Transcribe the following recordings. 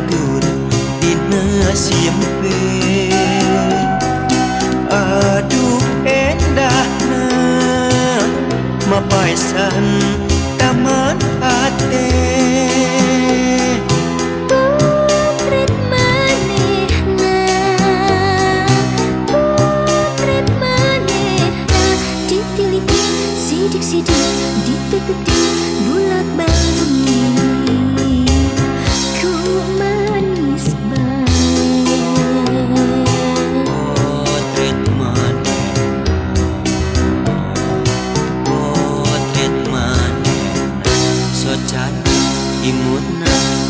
batur Dina simpe Aduh endahna Mapaisan taman hati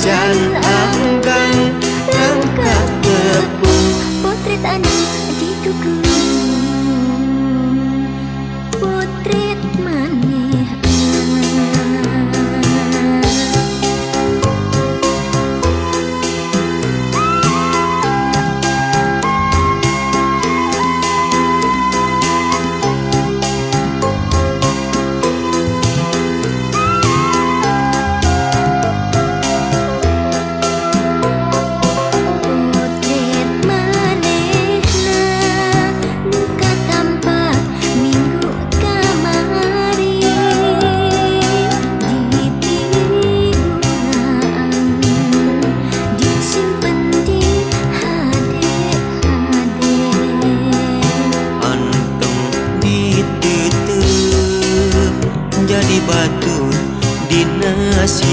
Jalan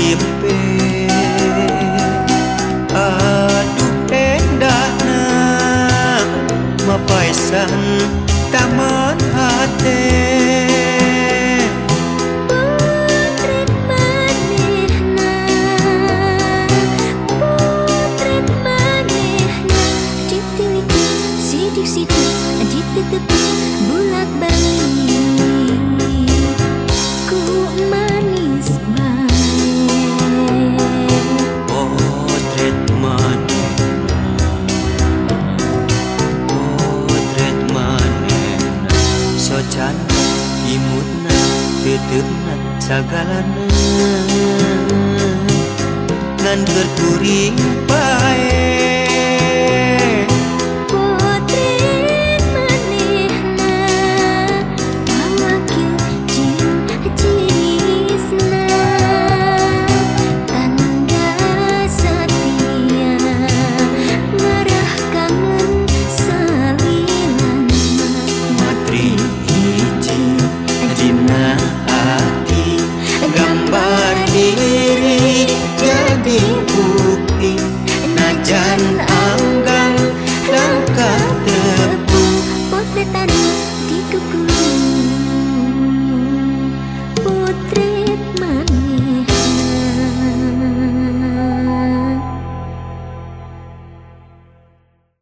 mimpi. Aduh endakna Mapaisang Teturnan sagalana ngan berkuri baik.